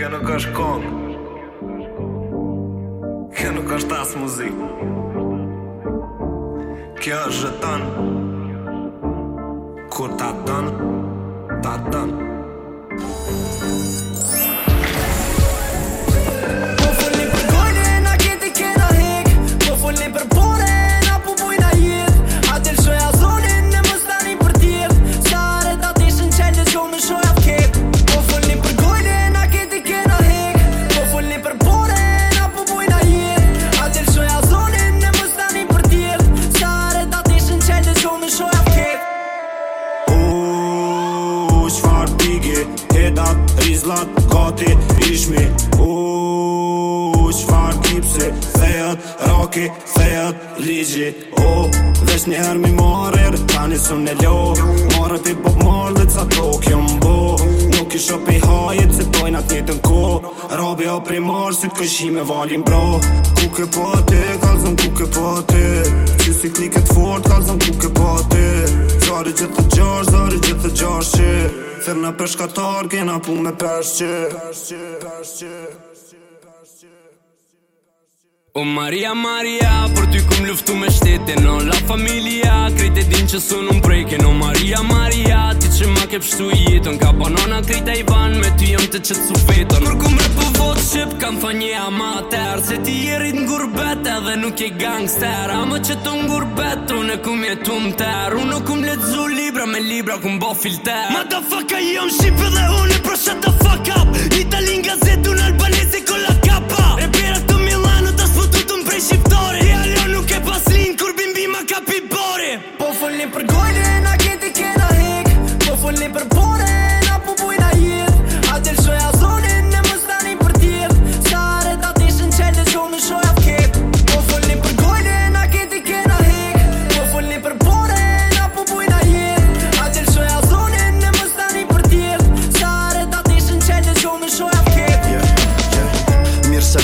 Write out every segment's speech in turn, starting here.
Kjo nuk është kong Kjo nuk është asë muzik Kjo është zhëtan Kur ta dënë, ta dënë Oke, fejët, rigi, o Vesh një herë mi marë e rëtani su në lo Marë të i pop marë dhe ca to po, kjo mbo Nuk i shop i hajët se dojnë atë një të nko Rabi o pri si të këshi me valin bro Kukë e pate, kalë zëm kukë e pate Që si këni fort, kalë zëm kukë e pate Zari gjithë të gjash, zari gjithë të gjash që Thërna për shkatar, kena pu me përsh që Përsh O Maria Maria, për ty kum luftu me shtete Në la familia, krejt e din që sun unë preke O Maria Maria, ti që ma ke pështu i jetën Ka banona krejt e i banë, me ty jëm të qëtë su vetën Kur kum rëpë po vo të shqip, kam fa një amater Se ti i rrit në edhe nuk e gangster Amo që të ngurbet, unë e kum jetu më ter Unë nuk kum libra, me libra kum bo filter Madafaka, jëm jo, shqip edhe unë e prashat të fuck up Italin gazet, unë albanese kolab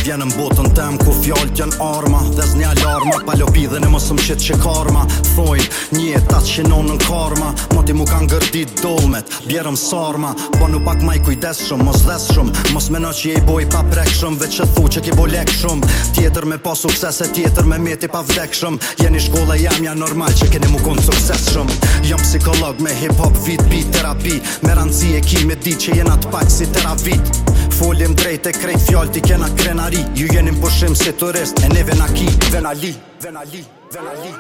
vjen në botën tem ku fjallët janë arma dhe zni alarma pa lopi dhe në mësëm qitë që karma thojnë një e tatë që nonë në karma moti mu kanë gërdit dolmet bjerëm sarma po nuk pak maj kujdes shumë mos dhes shumë mos meno që je i boj pa prek shumë veç që thu që ki bolek shumë tjetër me pa sukses e tjetër me meti pa vdek shumë jeni shkolla jam ja normal që keni mu kon sukses shumë jam psikolog me hip hop vit bi terapi me ranci e ki me di që jena të pak si teravit folim drejt e krejt Fjall ti kena krenari Ju jenim përshim se të rest e neve na ki Venali, venali, venali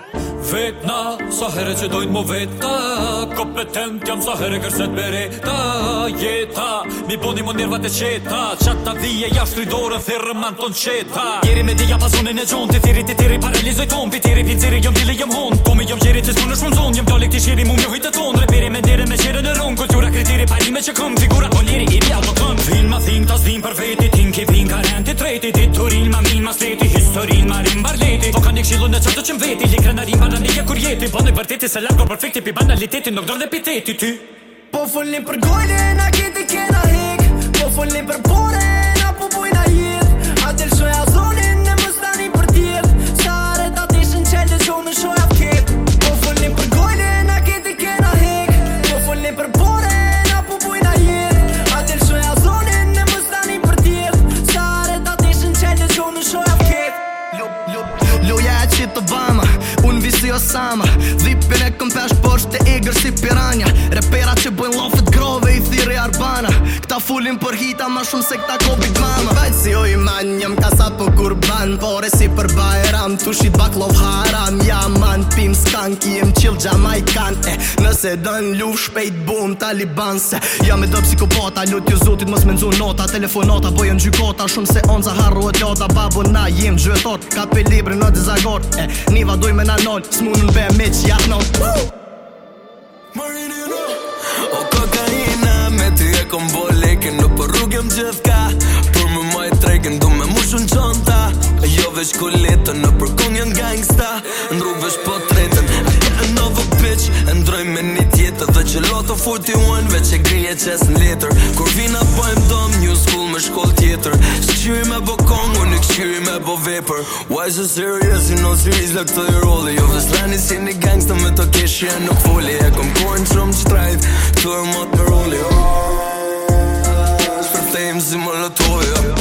Vetna, sa herë që dojnë mo veta Kompetent jam sa herë kërset bereta Jeta, mi boni mo nirvat e qeta Qatta dhije, jashtë rridore, thirë man ton qeta Gjeri me dija pasunin e gjonë Ti thiri, ti thiri, paralizoj ton Pi thiri, pin jom dili, jom hon Komi jom gjeri, ti s'pun është mund zon Jom tjallik ti shiri, mu mjo hitë tonë Repiri me ndire, me qire në rung Kultura që qëm veti Likra në rima në nije kur jeti Bonoj bërteti se lako perfekti Pi banaliteti nuk dorë dhe piteti ty Po fullin për gojnë e në kiti kena Obama Unë vizi Osama Dhipin e këm pesh për shte igër si piranja Repera që bëjnë lofët grove i thiri arbana Këta fullin për hita ma shumë se këta kobi mama Bajtë si o i man, jam kasa për kurban Pore si për bajram, tushit bak lov haram Ja man, pim skank, jem qil gjamajkan Se dën luf shpejt bom taliban se jam me dëpë psikopata Lutë jo zotit mos me nëzun nota Telefonata bojë po në gjykota Shumë se onë zaharru e tjota Babo na jim gjëtot Ka pe libri në dizagor E niva doj me nanon Së mund në me që jatë non Marinino O kokaina Me ty e kom bo leke Në po për rrugë gjithka gjëfka Për më maj tregën Do më mushën qënta Jo vesh kuletën Në për kongën gangsta Në rrugë vesh potë Kalojmë me një tjetër Dhe që lotë të futi Veq e që grije qesë në letër Kur vina bëjmë e dom Një skull me shkoll tjetër Shqyri me bo kongu Në këqyri me bo vepër Why so serious You know series Lëk të i roli Jo vës si një gangsta Me të keshë janë nuk foli E kom kohen që më që trajt Të e më të roli oh. Shpërtejmë si më lëtoj më oh. lëtoj